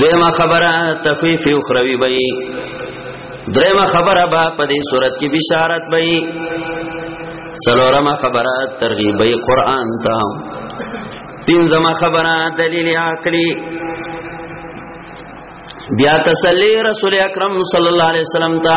دویمه خبره تخفیف اخروی بئی دریمه خبره با په دې صورت کې بشارت بئی سلورمه خبره ترغیب بئی قران ته پنځمه خبره دلیل عقلی بیا تسلی رسول اکرم صلی الله علیه وسلم ته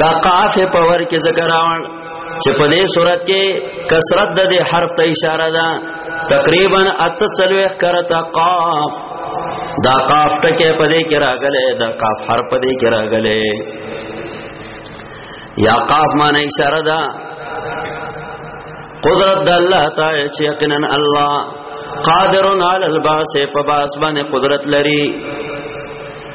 دا قاف په ور کې ذکر راوړ چې په دې صورت کې کثرت د دې حرف ته اشاره ده تقریبا اتسلوه کرتا قاف دا قاف ټکه په دې کې راغله دا قاف حرف په دې کې راغله یا قاف معنی اشاره ده قدرت د الله تعالی چې یقینا الله قادر علی الباس په باس باندې قدرت لري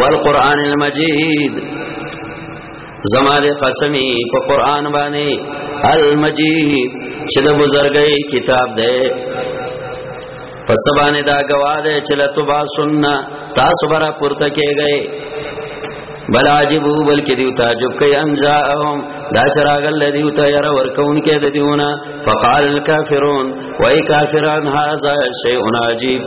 والقران المجید زمار قسمی په قران باندې المجید چې د بزرګي کتاب دی پس باندې دا گواه دی چې لتبا سننا تاسو برا پورته کېږئ بل عجبو بلکې دیو تعجب کوي ان جاءهم دا چراغ الذي تير ورکون کې د دیونه فقال الكافرون وای کافرون هاذا شیء عجیب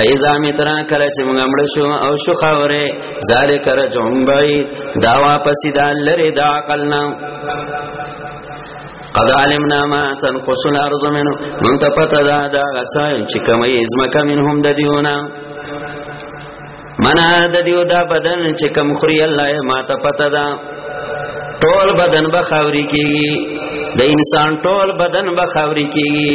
ایزا مترا کله چې موږ مړ شو او شو خاورې ذالک رجعون بعید دا واپس دا لری دا عقلنا قد علمنا ما تنقص الارض منه من ته پته دا دا غسای چې کومه ازمکه منهم د دیونه منا د دیو دا بدن چې کم خوري الله ما ته پته دا ټول بدن به خاوري کیږي د انسان ټول بدن به خاوري کیږي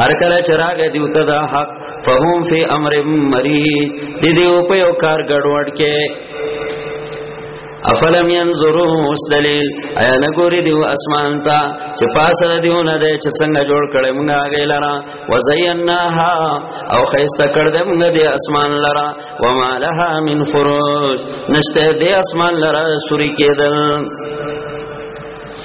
هر کله چراغ دیو ته دا حق فهم فی امر مریض دی دیو په یو کار ګډوډ کې افلم ينظروا اس دلیل ایا نګوري دیو اسمان ته چې پاسه دیو نه ده چې څنګه جوړ کړي موږ هغه لرا وزیناها او خیسته کړ دې موږ دې اسمان لرا وما لها من فروج نشته دې اسمان لرا سوري کېدل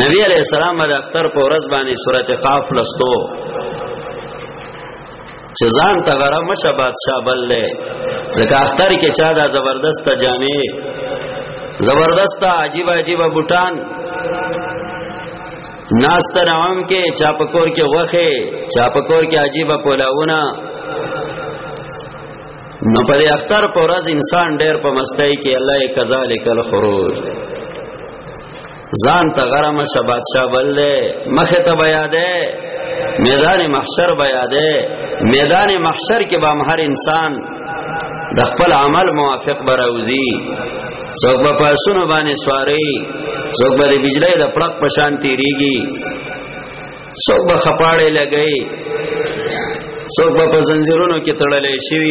نبی علیہ السلام د اختر په ورځ باندې سورته قاف لستو چې ځان ته غره مشه بادشاہ بل لې ځکه اختر کې چا دا زبردست جامې زبردست عجیب عجیب بوټان ناس تر عام کې چا پکور کې وخه چا پکور کې عجیب پولاونه نو په اختر پر ورځ انسان ډېر په مستۍ کې الله کذالک الخروج ځان ته غرم شه بادشاہ بل دی مخه ته بیا دی میدان محشر بیا دی میدان محشر کې به هر انسان د خپل عمل موافق براوزی څوک په پاسونو باندې سواری څوک به بجلی د پړق په شان تیریږي څوک به خپاړې لګي څوک به په زنجیرونو کې تړلې شي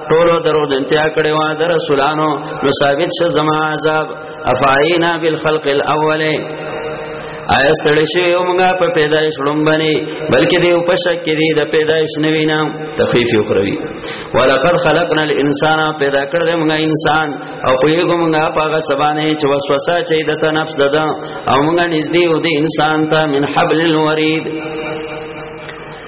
ټولو درو د انتها کړي وا در رسولانو نو ثابت شه زما عذاب افعینا بالخلق الاول آیا ستړي شي او موږ په پیدایش لومبني بلکې دی په شک کې دی د پیدایش نوی نام تخفیف یو خروي ولقد خلقنا الانسان پیدا کړل موږ انسان او په یو موږ په هغه سبانه چې وسوسه چې د نفس ددا او موږ نږدې و دي انسان ته من حبل الورید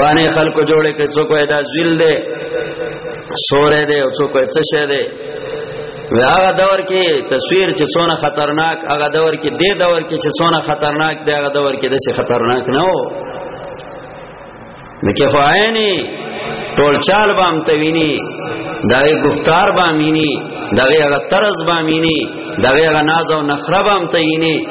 باندې خلکو جوړې کې څوک دا ذل دی سورې دی او څوک څه شه دی هغه دور کې تصویر چې څونه خطرناک هغه دور کې دې دور کې چې څونه خطرناک دی هغه دور کې دسه خطرناک نه وو نکه خو عیني ټول چال بام تویني دغه گفتار بامینی دغه هغه طرز بامینی دغه هغه ناز او نخره بام توینی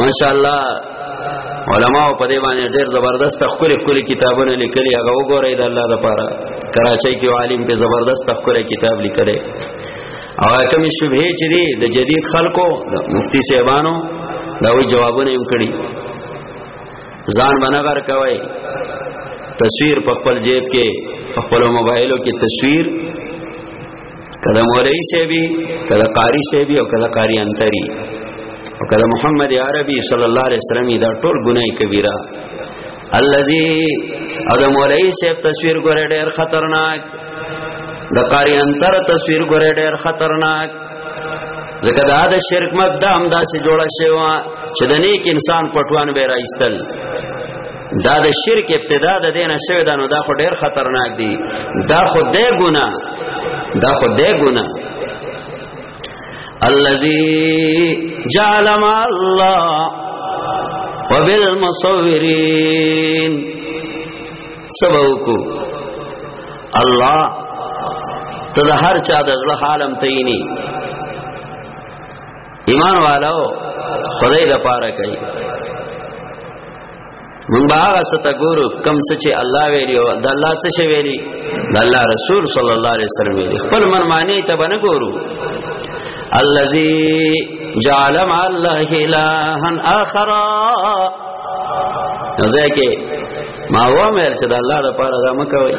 ماشاءالله علما په دې باندې ډېر زبردست خوري خوري کتابونه لیکلي هغه وګورئ د الله لپاره کراچۍ کې عالم په زبردست خوري کتاب لیکلي او کوم شبهه چې دي د جدید خلکو مفتی صاحبانو دا وی جوابونه یې کړی ځان بنګر کوي تصویر په خپل جیب کې خپل موبایلو کې تصویر کله مولوی شیبی کله قاری شیبی او کله قاری انتری او کله محمد عربی صلی الله علیه وسلم دا ټول ګناي کبیره الذي او د مولوی شیب تصویر ګوره ډیر خطرناک د قاری انتر تصویر ګوره ډیر خطرناک ځکه دا د شرک مبدا هم داسې جوړه شوی چې د نیک انسان پټوان به راایستل دا د شرک ابتدا د دینه شوی دا نو دا خو ډیر خطرناک دی دا خو د ګنا دا خو د ګنا الذي جعل مع الله وبالمصورين سبوکو الله ته د هر چا د زړه حالم تینی ایمان والو خدای د پاره کوي مونږ به هغه څه ته ګورو کم څه چې الله ویلي او د الله څه شی ویلي د الله رسول صلی الله علیه وسلم ویلي خپل من معنی ته به نه ګورو الذي جعل مع الله الها اخر ځکه ما و مې چې د الله لپاره دا مکوي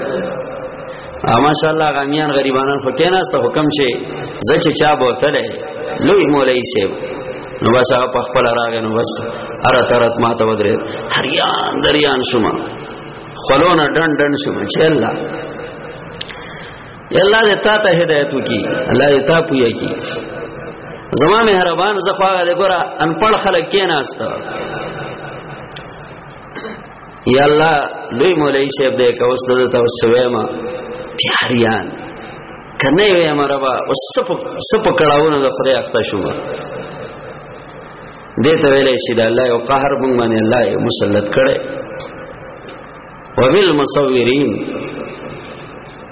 ماشاء الله غامیان غریبانان خو کیناست حکم چې زچ چا بوتله لوی مولای سی نو بس هغه په خپل راغ نو بس اره ترت ما ته ودرې هریان دریان شوما خلونه ډن ډن شوما چې الله الله دې تا ته هدایت وکي الله دې تا پوي کی زما مهربان زخوا دې ګره ان پړ خلک کیناست یا الله لوی مولای صاحب دې کوس د توسوي ما پیاریان کنه وې ما ربا او سپ سپ کړهونه د خدای اخته شوم دې ته ویلې شي د الله او قهر مونږ باندې الله یې مسلط کړي وبالمصورین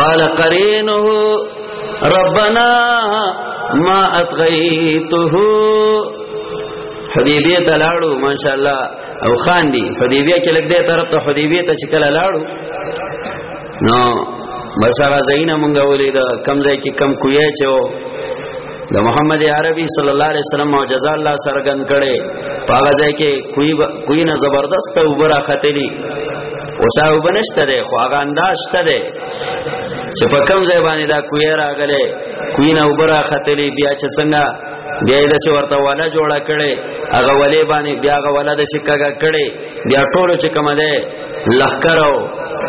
قال قرينه ربنا ما اتغيته حدیبیه ته لاړو ماشاء الله او خان دی حدیبیه کې لګ دې طرف ته حدیبیه ته چکل لاړو نو مسره زینا مونږ ولې دا کم ځای کې کم کوی چو د محمد عربي صلی الله علیه وسلم معجزه الله سرګن کړي پاغه ځای کې کوی کوی نه زبردست وبره ختلی وساو بنشته ده خو هغه انداز شته ده چې په کم ځای باندې دا کوی راغله کوی نه وبره خطلې بیا چې څنګه بیا د څه ورته ولا جوړه کړي هغه ولې باندې بیا هغه ولا د شکګه کړي بیا ټول چې کوم ده لخرو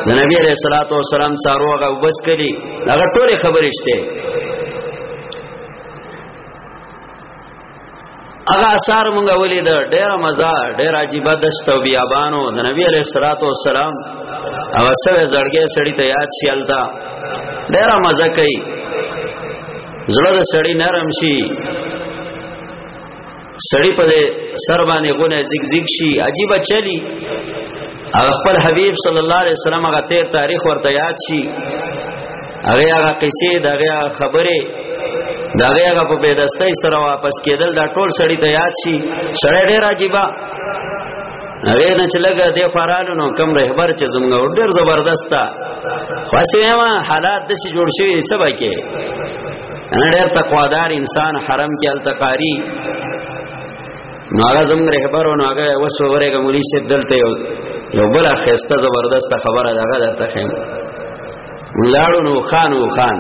د نبی عليه الصلاه والسلام سارو هغه وبس کړي هغه ټول خبرې شته هغه اثر مونږ ولید ډیر مزه ډیر عجیب دشت او بیابانو د نبی علیہ الصلوۃ والسلام او سره زړګې سړی ته یاد شي التا ډیر مزه کوي زړه د سړی نرم شي سړی په سر باندې غونه زیګ زیګ شي عجیب چلی او خپل حبیب صلی الله علیه وسلم غته تاریخ ورته یاد شي هغه هغه قصې دغه خبره دغه هغه په بدستۍ سره واپس کېدل دا ټول سړی ته یاد شي سړی ډېر عجیبا هغه نه چې لګه د فرالو نو کم رهبر چې زموږ ډېر زبردستا خوښه ما حالات د شي جوړ شوی سبا کې انا ډېر تقوادار انسان حرم کې التقاری نو هغه زموږ رهبر نو هغه وسو ورګه مولوی شه دلته یو بل خسته زبردست خبره دغه درته خیم ولاړو نو خانو خان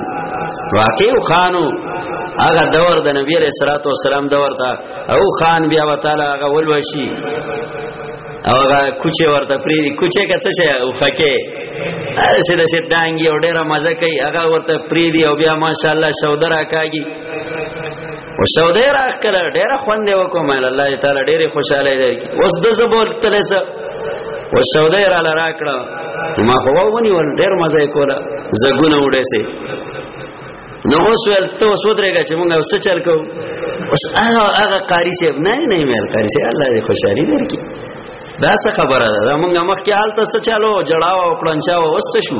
واقعي خانو هغه دور د نبی عليه الصلاه والسلام دور ته او خان بیا وتعالى هغه ولوشي او هغه کوچه ورته پری کوچه کڅ شه او خکه هر څه د شتانګي او ډیره مزه کوي هغه ورته پری دی او بیا ماشاءالله شودرا کاږي او سعودي راخ کړه ډېر خوند وکوم الله تعالی ډېر خوشاله دی اوس د زبول تلسه او سعودي را لرا کړه ما خو ونی ول ډېر مزه کوله زګونه وډه سي نو اوس ول ته اوس ودرېګا چې مونږ اوس چل کو اوس هغه هغه قاری صاحب نه نه مېل قاری صاحب الله دې خوشالي درکړي دا څه خبره ده مونږه مخکې حالت څه چالو جړاو او پلنچاو وسته شو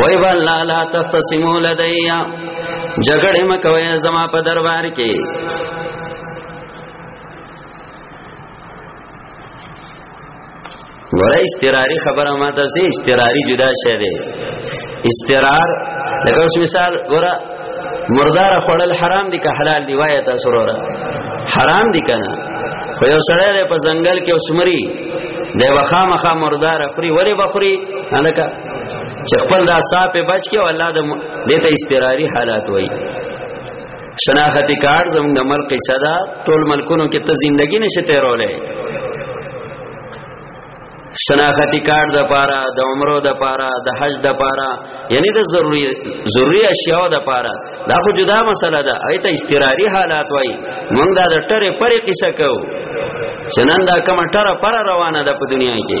وای والله لا تختصمو لدیا جګړه مکوي زما په دربار کې ګوره استراری خبره ما ته سي استراری جدا شه ده استرار لکه اوس مثال ګوره مردار خړل حرام دي که حلال دی وای ته سروره حرام دي کنه خو یو سړی په ځنګل کې اوسمري دی وخامخه مردار خوري ولی بخوري الکه چې خپل دا صاحب په بچ کې او الله د دته استقراری حالات وای شناخت کار زموږ د ملک صدا ټول ملکونو کې ته ژوندۍ نشي تیرولې شناختی کار د پاره د عمرو د پاره د حج د پاره یعنی د ضروری ضروری اشیاء د پاره دا خو جدا مسله ده ایته استقراری حالات وای موږ دا د ټره پرې قصه کو چنن دا کوم ټره پر روانه ده په دنیا کې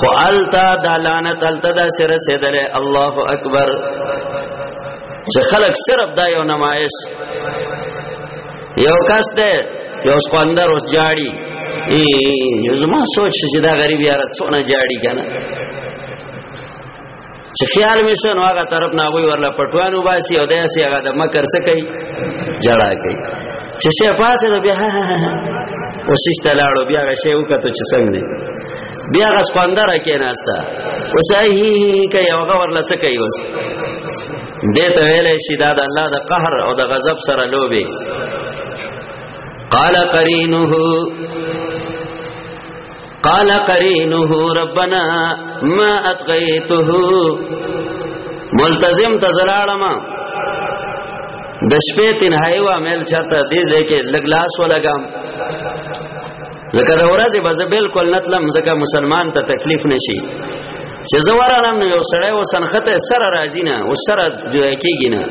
خو التا دا لعنت التا دا سره سیدل الله اکبر چې خلک صرف دا یو نمایش یو کس ده یو سپندر اوس جاړي ای یو زما سوچ چې دا غریب یاره څونه جاړي کنه چې خیال مې شنو هغه طرف نه وی ورله پټوانو باسي او داسې هغه د مکر څه کوي جړا کوي چې شه پاسه نو بیا اوس استلاړو بیا هغه شی وکړو چې څنګه دی بیا هغه سپندر کې ناشتا اوس هی کوي هغه ورله څه کوي اوس دې ته ویلې شي دا د الله د قهر او د غضب سره لوبي قال قرینه قال قرينه ربنا ما اتقيته ملتزم تزلالم د شپې تنهایی وا مل چاته دې ځکه لګلاس ولګم ذکر اورازه بز بالکل نتلم ځکه مسلمان ته تکلیف نشي چې زوارانم نو یو سړی و سنخته سره راځي نه او سره جوړ کیږي نه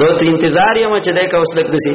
زه ته انتظار یم چې دا کوس لګدسي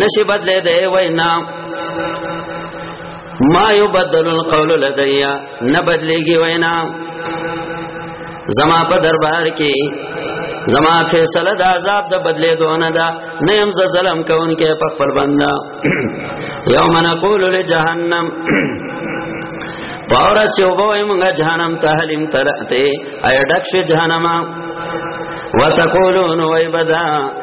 نشي بدلې دی وینا ما یبدل القول لدیا نه بدلېږي وینا زما په دربار کې زما فیصله د عذاب د بدلې دونه ده نه يم ظلم کوونکې په خپل بندا یوم نقول لجهنم پاورا چې وبوي موږ جهنم ته حلیم تلته اې ډک شي جهنم وتقولون ويبدا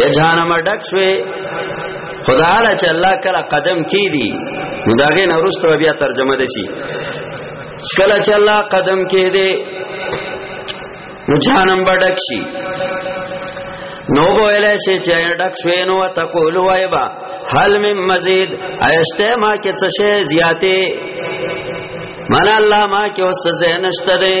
یا جهنم ډک شوی خدای چې الله کله قدم کی دی نو داګه نورستو بیا ترجمه دسی کله چې الله قدم کی دی نو جهنم ډک شي نو ویل شي چې ډک شوی نو تقول وایبا هل من مزید ایشته ما کې څه شی زیاتې من الله ما کې اوس زه نشته دی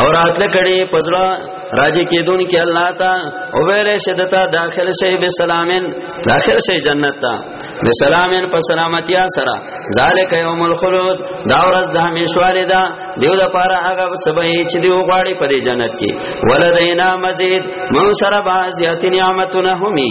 اور اتل کړي پزړه راځي کېدون کې الله تا او ویلې شدتا داخل شي به سلامن داخل شي جنت تا به سلامن په سلامتی سره ذالک یوم الخلود دا ورځ د همیشواله دا دیو د پاره هغه سبې چې دی وغواړي په دې جنت کې ولدینا مزید مون سره با زیات نعمتونه همي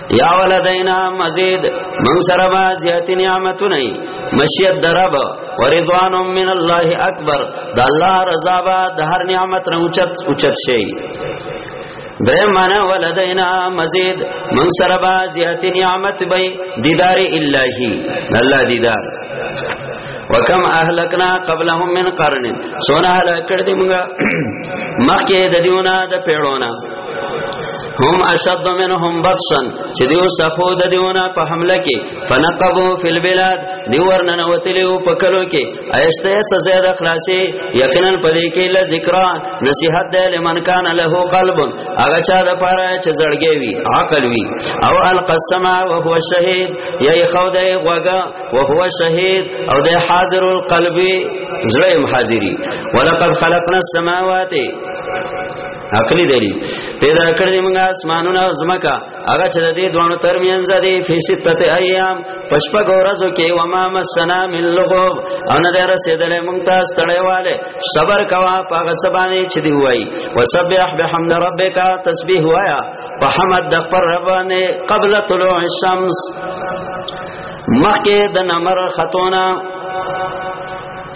یا ولدینا مزید من سره ما زیات نعمتونه مشیت درب ورضوان من الله اکبر د الله رضا با د هر نعمت نه اوچت اوچت شي درې معنا ولدینا مزید من سره با زیات نعمت به دیدار الہی الله دیدار وکم اهلکنا قبلهم من قرن سونه هلاک کړ دې موږ مخکې د دیونه د پیړونه هم اشد منهم بطشا چې دیو صفو د دیونه په حمله کې فنقبو فی البلاد دی ورننه وتلیو په کلو کې ایشته سزا د خلاصي یقینا پدې کې ل ذکر نصیحت د لمن کان له قلب هغه چا د پاره چې زړګي وي عقل وي او القسم او هو شهید یی خوده غوګه او هو شهید او د حاضر القلب زړه حاضری ولقد خلقنا السماوات عقلی دلی پیدا کړی موږ اسمانونه او زمکا هغه چې د دې دوه ترمنځ دی فیصد ته ایام پشپ ګورزو کې و ما مسنا من لغوب ان دې رسیدلې موږ ته ستړیواله صبر کوا پاغه سبانه چې دی وای وسبح بحمد ربک تسبیح وایا په حمد د پر ربانه قبل طلوع الشمس مخکې د نمر خطونه